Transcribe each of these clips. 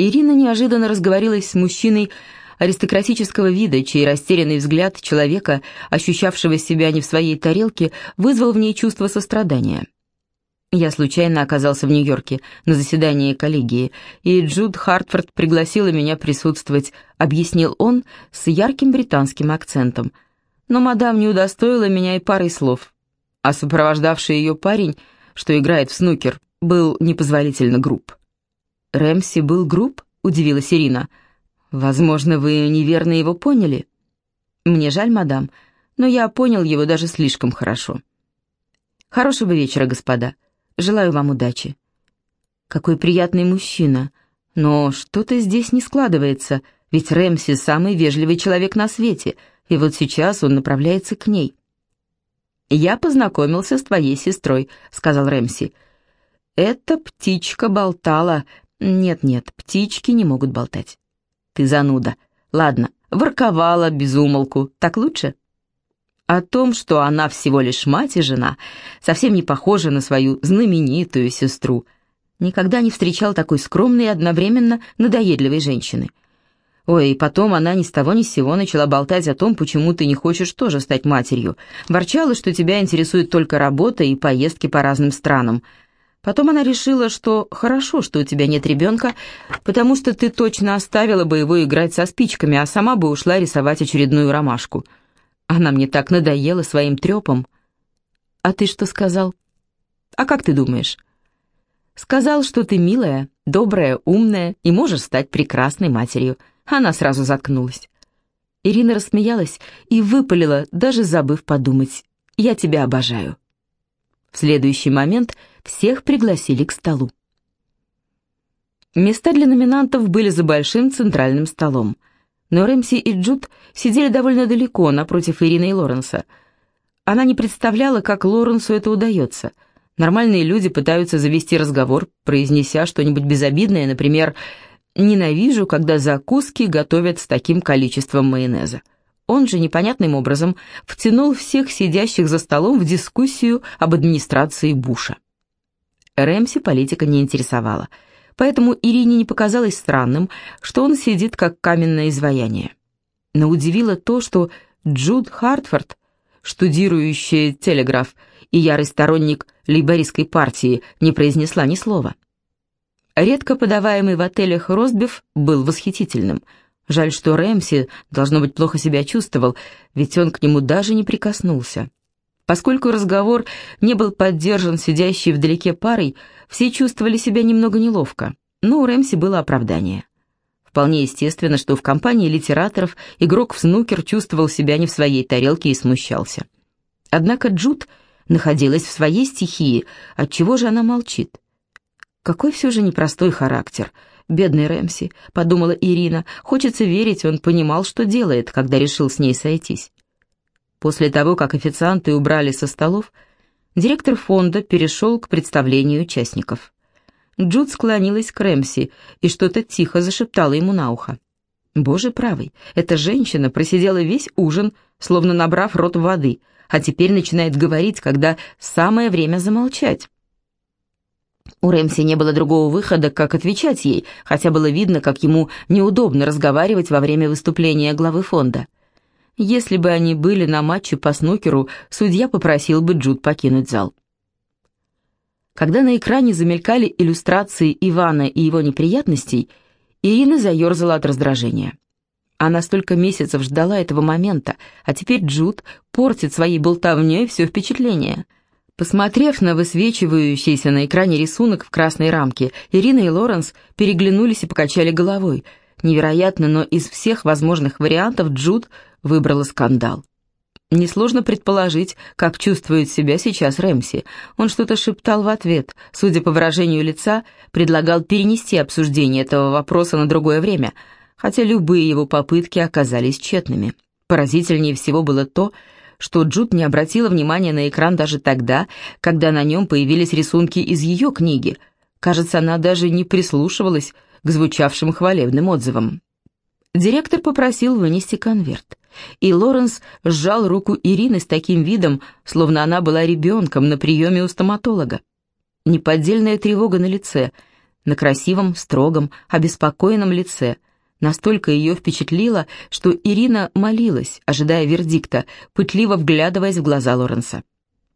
Ирина неожиданно разговорилась с мужчиной аристократического вида, чей растерянный взгляд человека, ощущавшего себя не в своей тарелке, вызвал в ней чувство сострадания. Я случайно оказался в Нью-Йорке на заседании коллегии, и Джуд Хартфорд пригласила меня присутствовать, объяснил он с ярким британским акцентом. Но мадам не удостоила меня и парой слов, а сопровождавший ее парень, что играет в снукер, был непозволительно груб. «Рэмси был груб?» — удивилась Ирина. «Возможно, вы неверно его поняли?» «Мне жаль, мадам, но я понял его даже слишком хорошо». «Хорошего вечера, господа. Желаю вам удачи». «Какой приятный мужчина. Но что-то здесь не складывается, ведь Рэмси самый вежливый человек на свете, и вот сейчас он направляется к ней». «Я познакомился с твоей сестрой», — сказал Рэмси. «Эта птичка болтала нет-нет, птички не могут болтать. Ты зануда. Ладно, ворковала без умолку. Так лучше? О том, что она всего лишь мать и жена, совсем не похожа на свою знаменитую сестру. Никогда не встречал такой скромной и одновременно надоедливой женщины. Ой, и потом она ни с того ни с сего начала болтать о том, почему ты не хочешь тоже стать матерью. Ворчала, что тебя интересует только работа и поездки по разным странам – Потом она решила, что хорошо, что у тебя нет ребенка, потому что ты точно оставила бы его играть со спичками, а сама бы ушла рисовать очередную ромашку. Она мне так надоела своим трепом. А ты что сказал? А как ты думаешь? Сказал, что ты милая, добрая, умная и можешь стать прекрасной матерью. Она сразу заткнулась. Ирина рассмеялась и выпалила, даже забыв подумать. «Я тебя обожаю». В следующий момент всех пригласили к столу. Места для номинантов были за большим центральным столом. Но Рэмси и Джуд сидели довольно далеко, напротив Ирины и Лоренса. Она не представляла, как Лоренсу это удается. Нормальные люди пытаются завести разговор, произнеся что-нибудь безобидное, например, «ненавижу, когда закуски готовят с таким количеством майонеза». Он же непонятным образом втянул всех сидящих за столом в дискуссию об администрации Буша. Рэмси политика не интересовала, поэтому Ирине не показалось странным, что он сидит как каменное изваяние. Но удивило то, что Джуд Хартфорд, штудирующий телеграф и ярый сторонник лейбористской партии, не произнесла ни слова. Редко подаваемый в отелях ростбиф был восхитительным – Жаль, что Рэмси, должно быть, плохо себя чувствовал, ведь он к нему даже не прикоснулся. Поскольку разговор не был поддержан сидящей вдалеке парой, все чувствовали себя немного неловко, но у Рэмси было оправдание. Вполне естественно, что в компании литераторов игрок в снукер чувствовал себя не в своей тарелке и смущался. Однако Джуд находилась в своей стихии, отчего же она молчит? Какой все же непростой характер — «Бедный Рэмси», — подумала Ирина. «Хочется верить, он понимал, что делает, когда решил с ней сойтись». После того, как официанты убрали со столов, директор фонда перешел к представлению участников. Джуд склонилась к Рэмси и что-то тихо зашептала ему на ухо. «Боже правый, эта женщина просидела весь ужин, словно набрав рот воды, а теперь начинает говорить, когда самое время замолчать». У Рэмси не было другого выхода, как отвечать ей, хотя было видно, как ему неудобно разговаривать во время выступления главы фонда. Если бы они были на матче по снукеру, судья попросил бы Джуд покинуть зал. Когда на экране замелькали иллюстрации Ивана и его неприятностей, Ирина заерзала от раздражения. Она столько месяцев ждала этого момента, а теперь Джуд портит своей болтовней все впечатление – Посмотрев на высвечивающийся на экране рисунок в красной рамке, Ирина и Лоренс переглянулись и покачали головой. Невероятно, но из всех возможных вариантов Джуд выбрала скандал. Несложно предположить, как чувствует себя сейчас Рэмси. Он что-то шептал в ответ, судя по выражению лица, предлагал перенести обсуждение этого вопроса на другое время, хотя любые его попытки оказались тщетными. Поразительнее всего было то, что Джуд не обратила внимания на экран даже тогда, когда на нем появились рисунки из ее книги. Кажется, она даже не прислушивалась к звучавшим хвалебным отзывам. Директор попросил вынести конверт, и Лоренс сжал руку Ирины с таким видом, словно она была ребенком на приеме у стоматолога. Неподдельная тревога на лице, на красивом, строгом, обеспокоенном лице. Настолько ее впечатлило, что Ирина молилась, ожидая вердикта, пытливо вглядываясь в глаза Лоренса.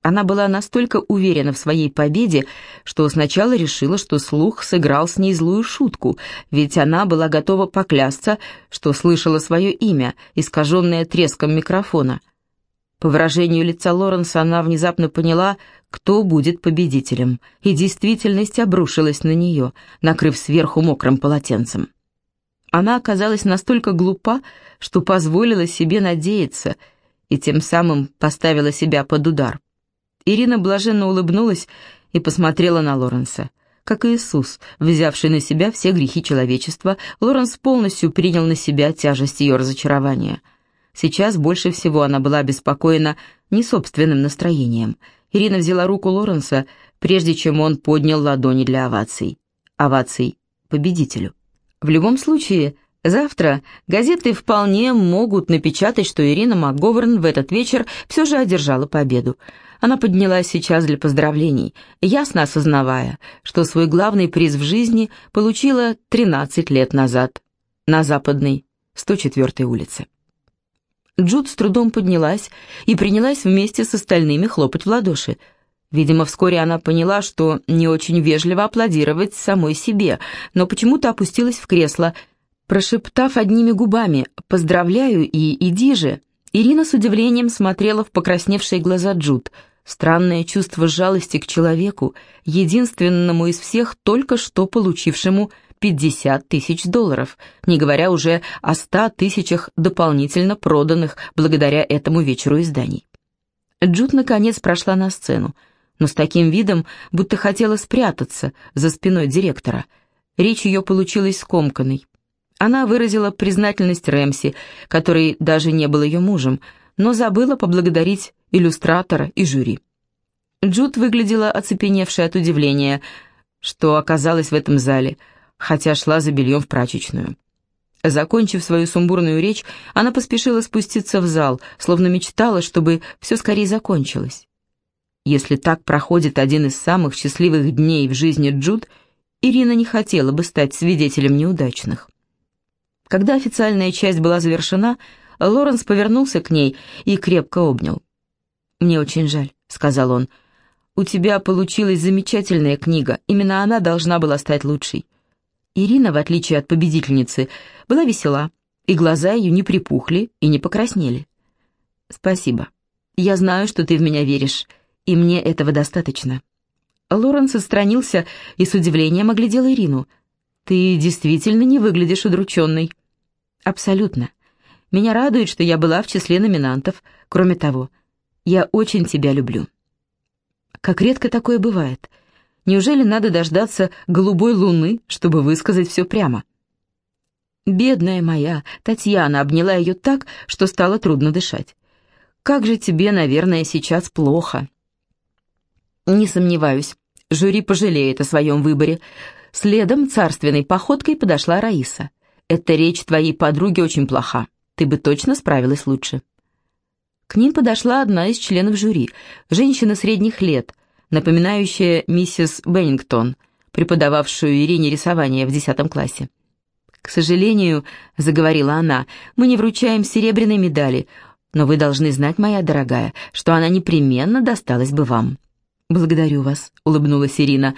Она была настолько уверена в своей победе, что сначала решила, что слух сыграл с ней злую шутку, ведь она была готова поклясться, что слышала свое имя, искаженное треском микрофона. По выражению лица Лоренса она внезапно поняла, кто будет победителем, и действительность обрушилась на нее, накрыв сверху мокрым полотенцем. Она оказалась настолько глупа, что позволила себе надеяться и тем самым поставила себя под удар. Ирина блаженно улыбнулась и посмотрела на Лоренса. Как Иисус, взявший на себя все грехи человечества, Лоренс полностью принял на себя тяжесть ее разочарования. Сейчас больше всего она была обеспокоена не собственным настроением. Ирина взяла руку Лоренса, прежде чем он поднял ладони для оваций. Оваций победителю. В любом случае, завтра газеты вполне могут напечатать, что Ирина МакГоверн в этот вечер все же одержала победу. Она поднялась сейчас для поздравлений, ясно осознавая, что свой главный приз в жизни получила 13 лет назад на западной 104-й улице. Джуд с трудом поднялась и принялась вместе с остальными хлопать в ладоши. Видимо, вскоре она поняла, что не очень вежливо аплодировать самой себе, но почему-то опустилась в кресло, прошептав одними губами «Поздравляю и иди же!» Ирина с удивлением смотрела в покрасневшие глаза Джуд – Странное чувство жалости к человеку, единственному из всех только что получившему 50 тысяч долларов, не говоря уже о 100 тысячах дополнительно проданных благодаря этому вечеру изданий. Джуд наконец прошла на сцену, но с таким видом, будто хотела спрятаться за спиной директора. Речь ее получилась скомканной. Она выразила признательность Рэмси, который даже не был ее мужем, но забыла поблагодарить иллюстратора и жюри. Джуд выглядела оцепеневшей от удивления, что оказалась в этом зале, хотя шла за бельем в прачечную. Закончив свою сумбурную речь, она поспешила спуститься в зал, словно мечтала, чтобы все скорее закончилось. Если так проходит один из самых счастливых дней в жизни Джуд, Ирина не хотела бы стать свидетелем неудачных. Когда официальная часть была завершена, Лоренс повернулся к ней и крепко обнял. «Мне очень жаль», — сказал он. «У тебя получилась замечательная книга. Именно она должна была стать лучшей». Ирина, в отличие от победительницы, была весела, и глаза ее не припухли и не покраснели. «Спасибо. Я знаю, что ты в меня веришь, и мне этого достаточно». Лоренс отстранился и с удивлением оглядел Ирину. «Ты действительно не выглядишь удрученной». «Абсолютно. Меня радует, что я была в числе номинантов. Кроме того, я очень тебя люблю». Как редко такое бывает. Неужели надо дождаться голубой луны, чтобы высказать все прямо? Бедная моя, Татьяна обняла ее так, что стало трудно дышать. Как же тебе, наверное, сейчас плохо. Не сомневаюсь, жюри пожалеет о своем выборе. Следом царственной походкой подошла Раиса. Эта речь твоей подруги очень плоха. Ты бы точно справилась лучше. К ним подошла одна из членов жюри, женщина средних лет, напоминающая миссис Беннингтон, преподававшую Ирине рисование в десятом классе. «К сожалению», — заговорила она, — «мы не вручаем серебряной медали, но вы должны знать, моя дорогая, что она непременно досталась бы вам». «Благодарю вас», — улыбнулась Ирина.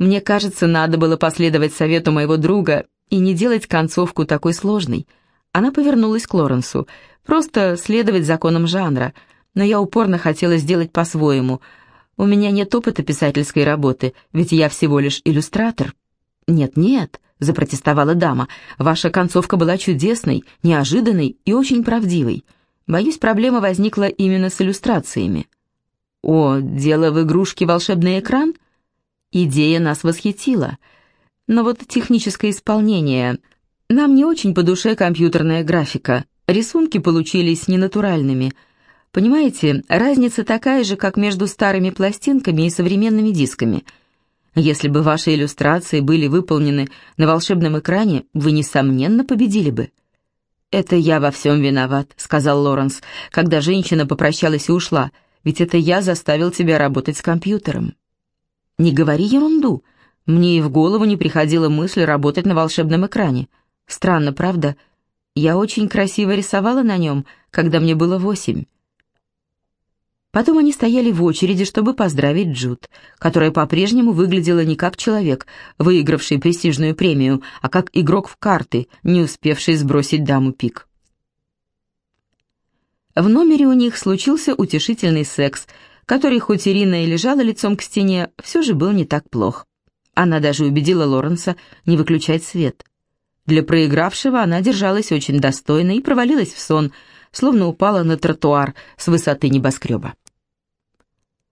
«Мне кажется, надо было последовать совету моего друга и не делать концовку такой сложной». Она повернулась к Лоренсу просто следовать законам жанра, но я упорно хотела сделать по-своему. У меня нет опыта писательской работы, ведь я всего лишь иллюстратор. «Нет-нет», — запротестовала дама, — «ваша концовка была чудесной, неожиданной и очень правдивой. Боюсь, проблема возникла именно с иллюстрациями». «О, дело в игрушке «Волшебный экран»?» Идея нас восхитила. Но вот техническое исполнение... Нам не очень по душе компьютерная графика. Рисунки получились ненатуральными. Понимаете, разница такая же, как между старыми пластинками и современными дисками. Если бы ваши иллюстрации были выполнены на волшебном экране, вы, несомненно, победили бы. «Это я во всем виноват», — сказал Лоренс, когда женщина попрощалась и ушла, «ведь это я заставил тебя работать с компьютером». «Не говори ерунду. Мне и в голову не приходила мысль работать на волшебном экране. Странно, правда? Я очень красиво рисовала на нем, когда мне было восемь. Потом они стояли в очереди, чтобы поздравить Джуд, которая по-прежнему выглядела не как человек, выигравший престижную премию, а как игрок в карты, не успевший сбросить даму пик. В номере у них случился утешительный секс, который, хоть Ирина и лежала лицом к стене, все же был не так плох. Она даже убедила Лоренса не выключать свет. Для проигравшего она держалась очень достойно и провалилась в сон, словно упала на тротуар с высоты небоскреба.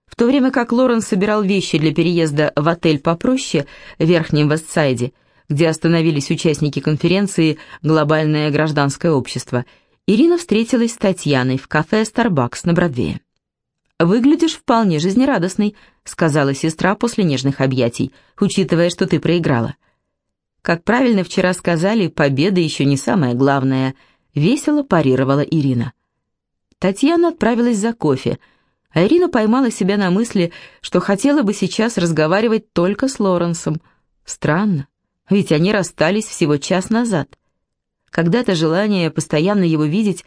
В то время как Лоренс собирал вещи для переезда в отель попроще в Верхнем Вестсайде, где остановились участники конференции «Глобальное гражданское общество», Ирина встретилась с Татьяной в кафе «Старбакс» на Бродвее. «Выглядишь вполне жизнерадостный», — сказала сестра после нежных объятий, учитывая, что ты проиграла. «Как правильно вчера сказали, победа еще не самое главное», — весело парировала Ирина. Татьяна отправилась за кофе, а Ирина поймала себя на мысли, что хотела бы сейчас разговаривать только с Лоренсом. Странно, ведь они расстались всего час назад. Когда-то желание постоянно его видеть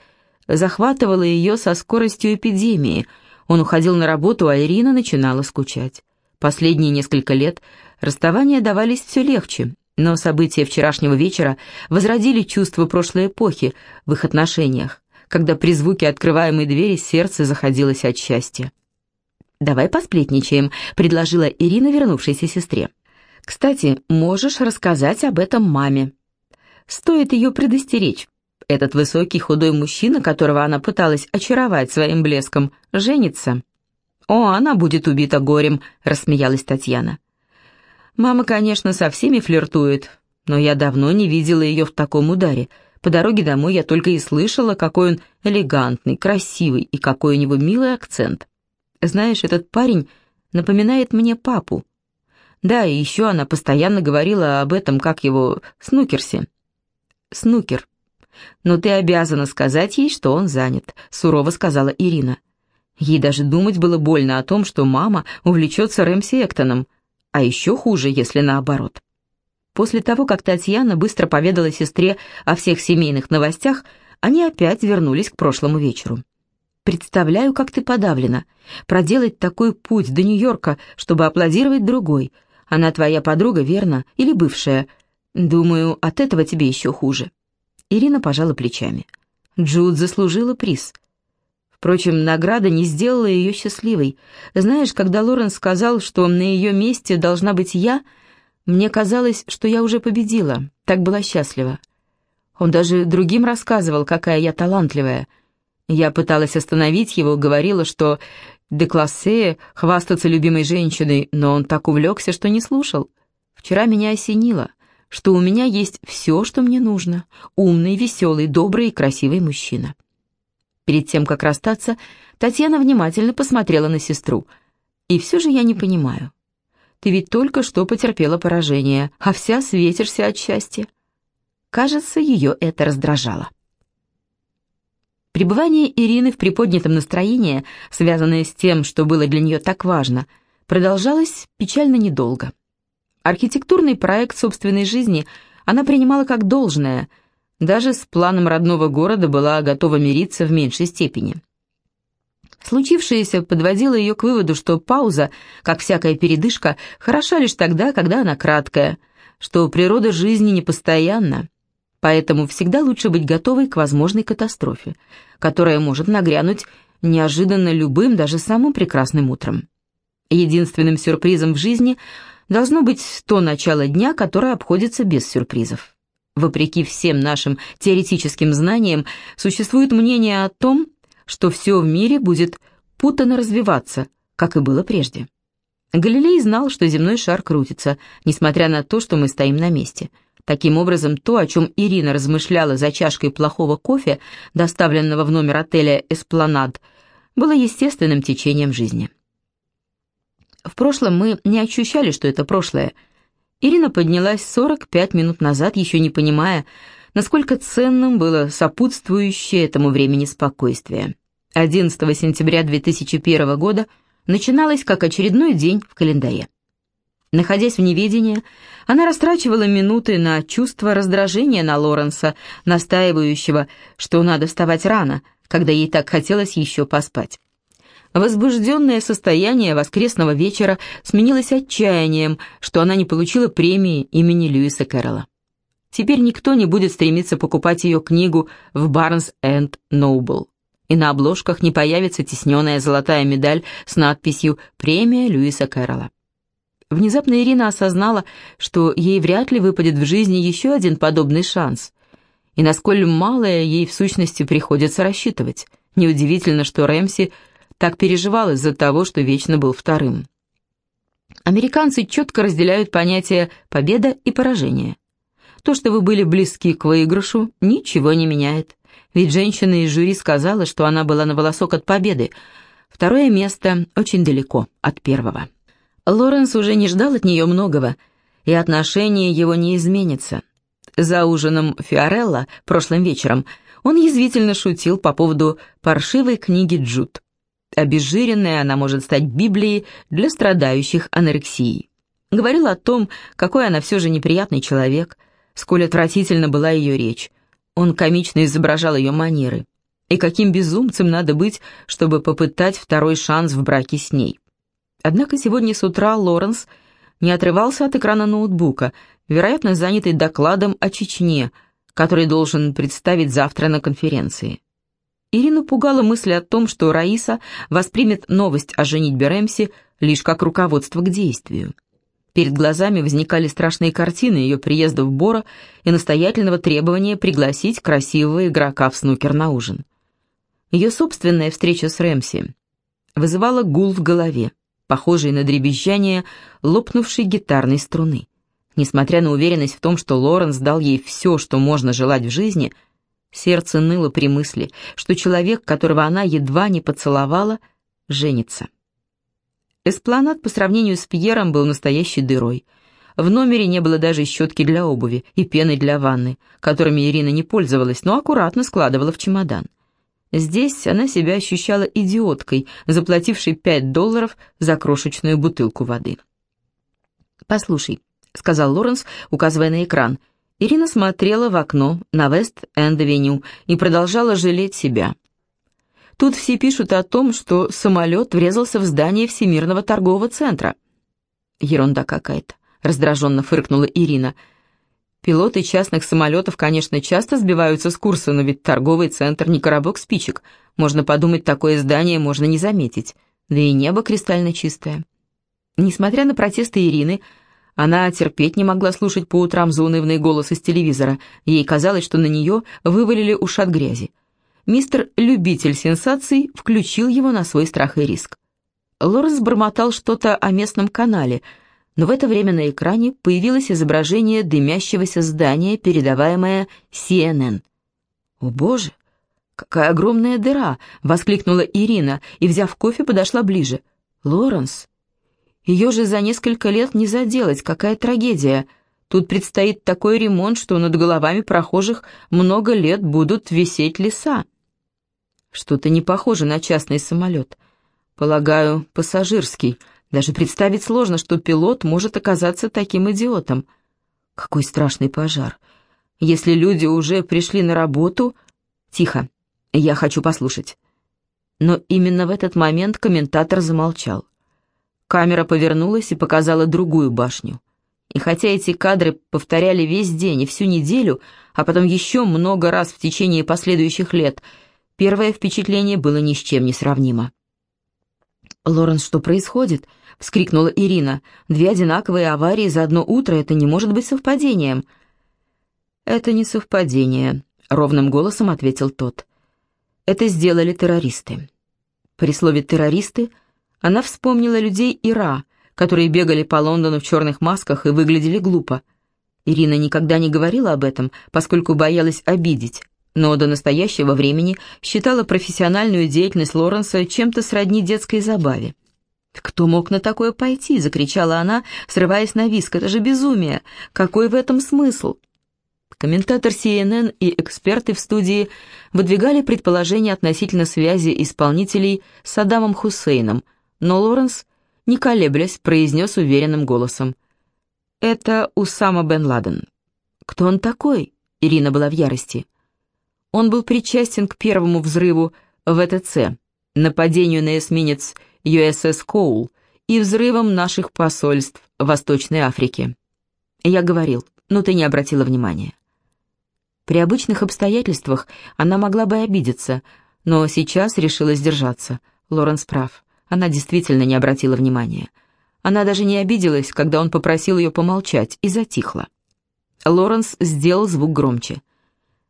захватывало ее со скоростью эпидемии. Он уходил на работу, а Ирина начинала скучать. Последние несколько лет расставания давались все легче, но события вчерашнего вечера возродили чувство прошлой эпохи в их отношениях, когда при звуке открываемой двери сердце заходилось от счастья. «Давай посплетничаем», — предложила Ирина вернувшейся сестре. «Кстати, можешь рассказать об этом маме». Стоит ее предостеречь. Этот высокий худой мужчина, которого она пыталась очаровать своим блеском, женится. «О, она будет убита горем», — рассмеялась Татьяна. «Мама, конечно, со всеми флиртует, но я давно не видела ее в таком ударе. По дороге домой я только и слышала, какой он элегантный, красивый и какой у него милый акцент. Знаешь, этот парень напоминает мне папу. Да, и еще она постоянно говорила об этом, как его, Снукерсе. Снукер. Но ты обязана сказать ей, что он занят», — сурово сказала Ирина. Ей даже думать было больно о том, что мама увлечется Рэмси Эктоном, а еще хуже, если наоборот. После того, как Татьяна быстро поведала сестре о всех семейных новостях, они опять вернулись к прошлому вечеру. «Представляю, как ты подавлена. Проделать такой путь до Нью-Йорка, чтобы аплодировать другой. Она твоя подруга, верно? Или бывшая? Думаю, от этого тебе еще хуже. Ирина пожала плечами. Джуд заслужила приз. Впрочем, награда не сделала ее счастливой. Знаешь, когда Лоренс сказал, что на ее месте должна быть я, мне казалось, что я уже победила, так была счастлива. Он даже другим рассказывал, какая я талантливая. Я пыталась остановить его, говорила, что де классе хвастаться любимой женщиной, но он так увлекся, что не слушал. Вчера меня осенило что у меня есть все, что мне нужно. Умный, веселый, добрый и красивый мужчина. Перед тем, как расстаться, Татьяна внимательно посмотрела на сестру. «И все же я не понимаю. Ты ведь только что потерпела поражение, а вся светишься от счастья». Кажется, ее это раздражало. Пребывание Ирины в приподнятом настроении, связанное с тем, что было для нее так важно, продолжалось печально недолго. Архитектурный проект собственной жизни она принимала как должное, даже с планом родного города была готова мириться в меньшей степени. Случившееся подводило ее к выводу, что пауза, как всякая передышка, хороша лишь тогда, когда она краткая, что природа жизни непостоянна, поэтому всегда лучше быть готовой к возможной катастрофе, которая может нагрянуть неожиданно любым, даже самым прекрасным утром. Единственным сюрпризом в жизни – должно быть то начало дня, которое обходится без сюрпризов. Вопреки всем нашим теоретическим знаниям, существует мнение о том, что все в мире будет путано развиваться, как и было прежде. Галилей знал, что земной шар крутится, несмотря на то, что мы стоим на месте. Таким образом, то, о чем Ирина размышляла за чашкой плохого кофе, доставленного в номер отеля «Эспланад», было естественным течением жизни. В прошлом мы не ощущали, что это прошлое. Ирина поднялась 45 минут назад, еще не понимая, насколько ценным было сопутствующее этому времени спокойствие. 11 сентября 2001 года начиналось как очередной день в календаре. Находясь в неведении, она растрачивала минуты на чувство раздражения на Лоренса, настаивающего, что надо вставать рано, когда ей так хотелось еще поспать. Возбужденное состояние воскресного вечера сменилось отчаянием, что она не получила премии имени Льюиса Кэрролла. Теперь никто не будет стремиться покупать ее книгу в Барнс энд Ноубл, и на обложках не появится тесненная золотая медаль с надписью «Премия Льюиса Кэрролла». Внезапно Ирина осознала, что ей вряд ли выпадет в жизни еще один подобный шанс, и насколько малое ей в сущности приходится рассчитывать. Неудивительно, что Рэмси так переживал из-за того, что вечно был вторым. Американцы четко разделяют понятия «победа» и «поражение». То, что вы были близки к выигрышу, ничего не меняет. Ведь женщина из жюри сказала, что она была на волосок от победы. Второе место очень далеко от первого. Лоренс уже не ждал от нее многого, и отношение его не изменится. За ужином Фиорелла прошлым вечером он язвительно шутил по поводу паршивой книги Джуд. Обезжиренная она может стать Библией для страдающих анорексией. Говорил о том, какой она все же неприятный человек, сколь отвратительно была ее речь. Он комично изображал ее манеры. И каким безумцем надо быть, чтобы попытать второй шанс в браке с ней. Однако сегодня с утра Лоренс не отрывался от экрана ноутбука, вероятно, занятый докладом о Чечне, который должен представить завтра на конференции. Ирину пугала мысль о том, что Раиса воспримет новость о женитьбе Рэмси лишь как руководство к действию. Перед глазами возникали страшные картины ее приезда в Бора и настоятельного требования пригласить красивого игрока в снукер на ужин. Ее собственная встреча с Рэмси вызывала гул в голове похожий на дребезжание лопнувшей гитарной струны. Несмотря на уверенность в том, что Лоренс дал ей все, что можно желать в жизни, сердце ныло при мысли, что человек, которого она едва не поцеловала, женится. Эспланад по сравнению с Пьером был настоящей дырой. В номере не было даже щетки для обуви и пены для ванны, которыми Ирина не пользовалась, но аккуратно складывала в чемодан. Здесь она себя ощущала идиоткой, заплатившей пять долларов за крошечную бутылку воды. «Послушай», — сказал Лоренс, указывая на экран. Ирина смотрела в окно на Вест-Энд-Авеню и продолжала жалеть себя. Тут все пишут о том, что самолет врезался в здание Всемирного торгового центра. «Ерунда какая-то», — раздраженно фыркнула Ирина. Пилоты частных самолетов, конечно, часто сбиваются с курса, но ведь торговый центр не коробок спичек. Можно подумать, такое здание можно не заметить. Да и небо кристально чистое. Несмотря на протесты Ирины, она терпеть не могла слушать по утрам заунывный голос из телевизора. Ей казалось, что на нее вывалили ушат грязи. Мистер Любитель сенсаций включил его на свой страх и риск. Лоренс бормотал что-то о местном канале – но в это время на экране появилось изображение дымящегося здания, передаваемое CNN. «О боже, какая огромная дыра!» — воскликнула Ирина и, взяв кофе, подошла ближе. «Лоренс, ее же за несколько лет не заделать, какая трагедия!» Тут предстоит такой ремонт, что над головами прохожих много лет будут висеть леса. Что-то не похоже на частный самолет. Полагаю, пассажирский, даже представить сложно, что пилот может оказаться таким идиотом. Какой страшный пожар. Если люди уже пришли на работу... Тихо, я хочу послушать. Но именно в этот момент комментатор замолчал. Камера повернулась и показала другую башню. И хотя эти кадры повторяли весь день и всю неделю, а потом еще много раз в течение последующих лет, первое впечатление было ни с чем не сравнимо. «Лоренс, что происходит?» — вскрикнула Ирина. «Две одинаковые аварии за одно утро — это не может быть совпадением». «Это не совпадение», — ровным голосом ответил тот. «Это сделали террористы». При слове «террористы» она вспомнила людей Ира, которые бегали по Лондону в черных масках и выглядели глупо. Ирина никогда не говорила об этом, поскольку боялась обидеть, но до настоящего времени считала профессиональную деятельность Лоренса чем-то сродни детской забаве. «Кто мог на такое пойти?» — закричала она, срываясь на виск. «Это же безумие! Какой в этом смысл?» Комментатор CNN и эксперты в студии выдвигали предположения относительно связи исполнителей с Саддамом Хусейном, но Лоренс, не колеблясь, произнес уверенным голосом — это Усама бен Ладен». «Кто он такой?» — Ирина была в ярости. Он был причастен к первому взрыву ВТЦ, нападению на эсминец USS Коул и взрывам наших посольств в Восточной Африке. Я говорил, но ты не обратила внимания. При обычных обстоятельствах она могла бы обидеться, но сейчас решила сдержаться. Лоренс прав. Она действительно не обратила внимания. Она даже не обиделась, когда он попросил ее помолчать, и затихла. Лоренс сделал звук громче.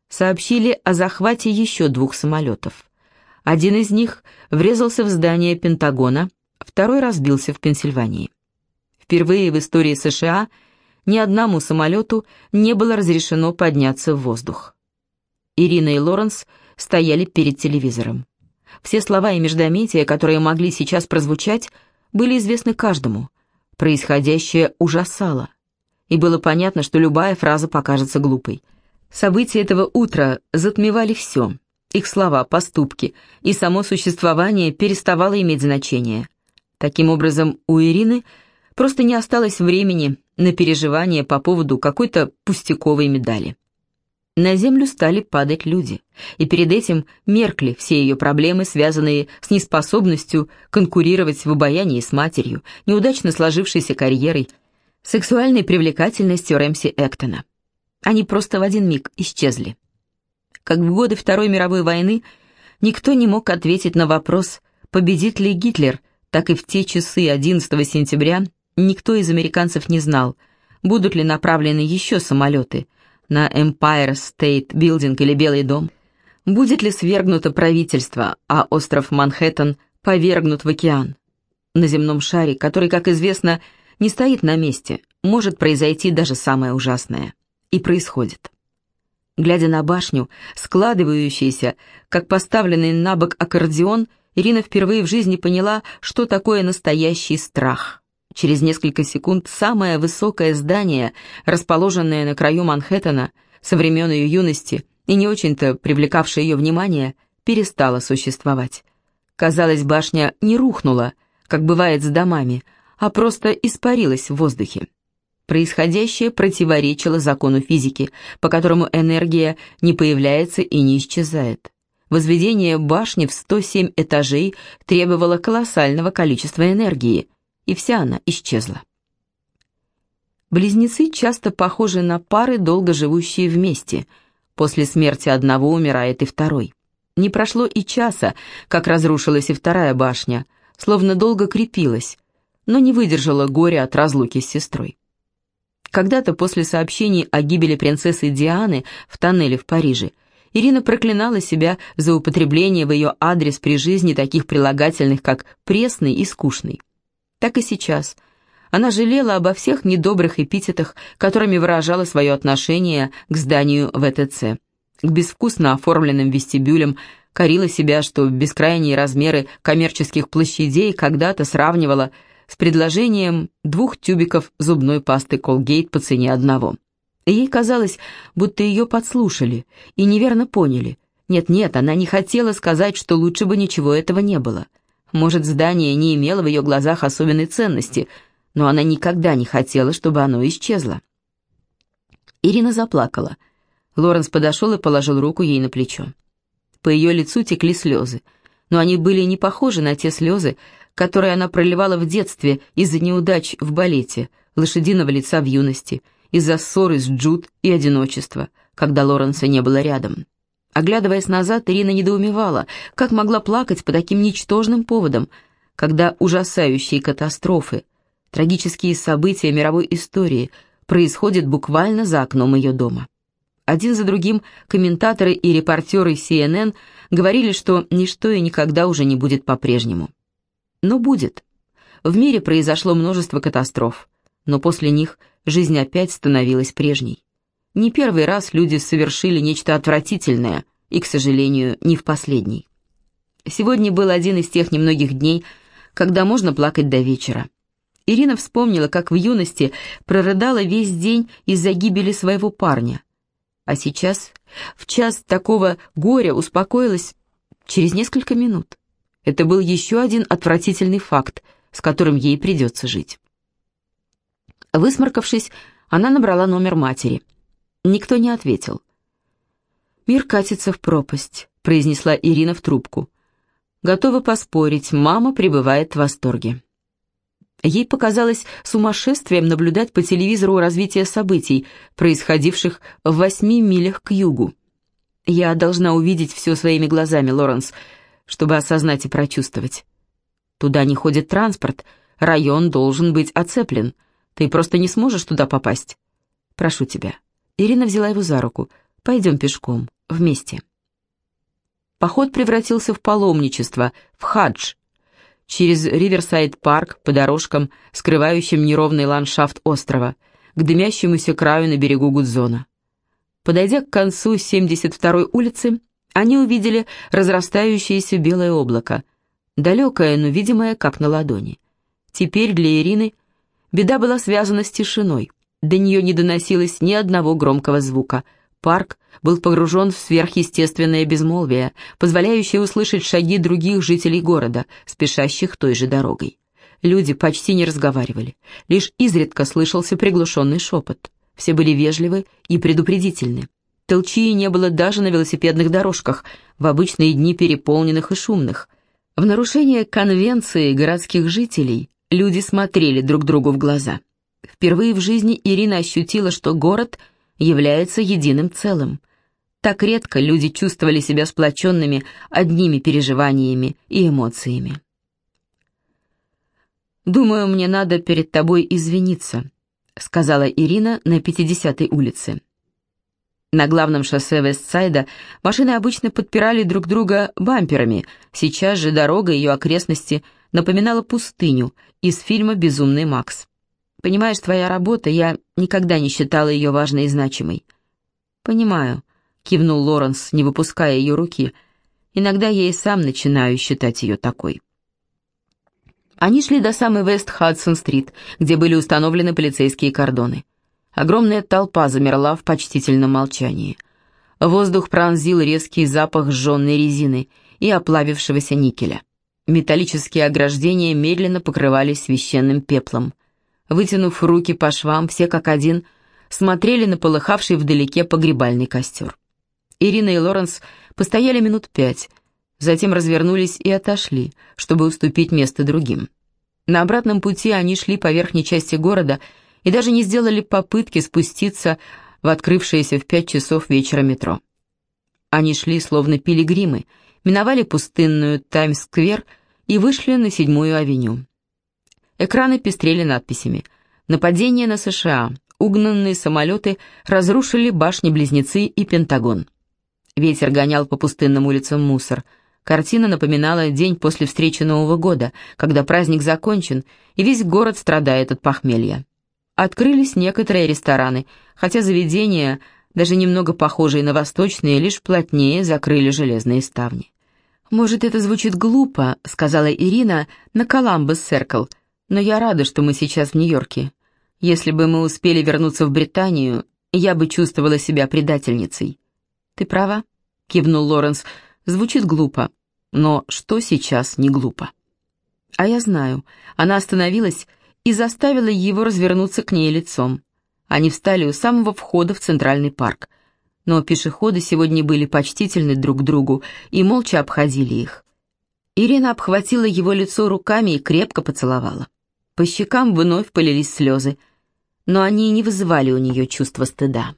Сообщили о захвате еще двух самолетов. Один из них врезался в здание Пентагона, второй разбился в Пенсильвании. Впервые в истории США ни одному самолету не было разрешено подняться в воздух. Ирина и Лоренс стояли перед телевизором. Все слова и междометия, которые могли сейчас прозвучать, были известны каждому. Происходящее ужасало. И было понятно, что любая фраза покажется глупой. События этого утра затмевали все. Их слова, поступки и само существование переставало иметь значение. Таким образом, у Ирины просто не осталось времени на переживания по поводу какой-то пустяковой медали. На землю стали падать люди, и перед этим меркли все ее проблемы, связанные с неспособностью конкурировать в обаянии с матерью, неудачно сложившейся карьерой, сексуальной привлекательностью Рэмси Эктона. Они просто в один миг исчезли. Как в годы Второй мировой войны никто не мог ответить на вопрос, победит ли Гитлер, так и в те часы 11 сентября никто из американцев не знал, будут ли направлены еще самолеты – на Empire State Building или Белый дом? Будет ли свергнуто правительство, а остров Манхэттен повергнут в океан? На земном шаре, который, как известно, не стоит на месте, может произойти даже самое ужасное. И происходит. Глядя на башню, складывающуюся, как поставленный на бок аккордеон, Ирина впервые в жизни поняла, что такое настоящий страх. Через несколько секунд самое высокое здание, расположенное на краю Манхэттена со времен ее юности и не очень-то привлекавшее ее внимание, перестало существовать. Казалось, башня не рухнула, как бывает с домами, а просто испарилась в воздухе. Происходящее противоречило закону физики, по которому энергия не появляется и не исчезает. Возведение башни в 107 этажей требовало колоссального количества энергии – и вся она исчезла. Близнецы часто похожи на пары, долго живущие вместе. После смерти одного умирает и второй. Не прошло и часа, как разрушилась и вторая башня, словно долго крепилась, но не выдержала горя от разлуки с сестрой. Когда-то после сообщений о гибели принцессы Дианы в тоннеле в Париже Ирина проклинала себя за употребление в ее адрес при жизни таких прилагательных, как «пресный» и «скучный» так и сейчас. Она жалела обо всех недобрых эпитетах, которыми выражала свое отношение к зданию ВТЦ. К безвкусно оформленным вестибюлям корила себя, что бескрайние размеры коммерческих площадей когда-то сравнивала с предложением двух тюбиков зубной пасты Colgate по цене одного. И ей казалось, будто ее подслушали и неверно поняли. Нет-нет, она не хотела сказать, что лучше бы ничего этого не было. Может, здание не имело в ее глазах особенной ценности, но она никогда не хотела, чтобы оно исчезло. Ирина заплакала. Лоренс подошел и положил руку ей на плечо. По ее лицу текли слезы, но они были не похожи на те слезы, которые она проливала в детстве из-за неудач в балете, лошадиного лица в юности, из-за ссоры с Джуд и одиночества, когда Лоренса не было рядом. Оглядываясь назад, Ирина недоумевала, как могла плакать по таким ничтожным поводам, когда ужасающие катастрофы, трагические события мировой истории происходят буквально за окном ее дома. Один за другим комментаторы и репортеры CNN говорили, что ничто и никогда уже не будет по-прежнему. Но будет. В мире произошло множество катастроф, но после них жизнь опять становилась прежней. Не первый раз люди совершили нечто отвратительное, и, к сожалению, не в последний. Сегодня был один из тех немногих дней, когда можно плакать до вечера. Ирина вспомнила, как в юности прорыдала весь день из-за гибели своего парня. А сейчас, в час такого горя, успокоилась через несколько минут. Это был еще один отвратительный факт, с которым ей придется жить. Высморкавшись, она набрала номер матери. Никто не ответил. «Мир катится в пропасть», — произнесла Ирина в трубку. «Готова поспорить, мама пребывает в восторге». Ей показалось сумасшествием наблюдать по телевизору развитие событий, происходивших в восьми милях к югу. «Я должна увидеть все своими глазами, Лоренс, чтобы осознать и прочувствовать. Туда не ходит транспорт, район должен быть оцеплен. Ты просто не сможешь туда попасть. Прошу тебя». Ирина взяла его за руку. «Пойдем пешком, вместе». Поход превратился в паломничество, в хадж, через Риверсайд-парк по дорожкам, скрывающим неровный ландшафт острова, к дымящемуся краю на берегу Гудзона. Подойдя к концу 72-й улицы, они увидели разрастающееся белое облако, далекое, но видимое, как на ладони. Теперь для Ирины беда была связана с тишиной. До нее не доносилось ни одного громкого звука — Парк был погружен в сверхъестественное безмолвие, позволяющее услышать шаги других жителей города, спешащих той же дорогой. Люди почти не разговаривали, лишь изредка слышался приглушенный шепот. Все были вежливы и предупредительны. Толчии не было даже на велосипедных дорожках, в обычные дни переполненных и шумных. В нарушение конвенции городских жителей люди смотрели друг другу в глаза. Впервые в жизни Ирина ощутила, что город — является единым целым. Так редко люди чувствовали себя сплоченными одними переживаниями и эмоциями. «Думаю, мне надо перед тобой извиниться», — сказала Ирина на 50-й улице. На главном шоссе Вестсайда машины обычно подпирали друг друга бамперами, сейчас же дорога ее окрестности напоминала пустыню из фильма «Безумный Макс». Понимаешь, твоя работа, я никогда не считала ее важной и значимой». «Понимаю», — кивнул Лоренс, не выпуская ее руки. «Иногда я и сам начинаю считать ее такой». Они шли до самой Вест-Хадсон-стрит, где были установлены полицейские кордоны. Огромная толпа замерла в почтительном молчании. Воздух пронзил резкий запах сжженной резины и оплавившегося никеля. Металлические ограждения медленно покрывались священным пеплом. Вытянув руки по швам, все как один смотрели на полыхавший вдалеке погребальный костер. Ирина и Лоренс постояли минут пять, затем развернулись и отошли, чтобы уступить место другим. На обратном пути они шли по верхней части города и даже не сделали попытки спуститься в открывшееся в пять часов вечера метро. Они шли словно пилигримы, миновали пустынную Таймс-сквер и вышли на седьмую авеню. Экраны пестрели надписями. Нападение на США. Угнанные самолеты разрушили башни-близнецы и Пентагон. Ветер гонял по пустынным улицам мусор. Картина напоминала день после встречи Нового года, когда праздник закончен, и весь город страдает от похмелья. Открылись некоторые рестораны, хотя заведения, даже немного похожие на восточные, лишь плотнее закрыли железные ставни. «Может, это звучит глупо», — сказала Ирина на Коламбус Серкл, — но я рада, что мы сейчас в Нью-Йорке. Если бы мы успели вернуться в Британию, я бы чувствовала себя предательницей». «Ты права», — кивнул Лоренс. «Звучит глупо, но что сейчас не глупо?» «А я знаю». Она остановилась и заставила его развернуться к ней лицом. Они встали у самого входа в Центральный парк. Но пешеходы сегодня были почтительны друг другу и молча обходили их. Ирина обхватила его лицо руками и крепко поцеловала. По щекам вновь полились слезы, но они не вызывали у нее чувства стыда.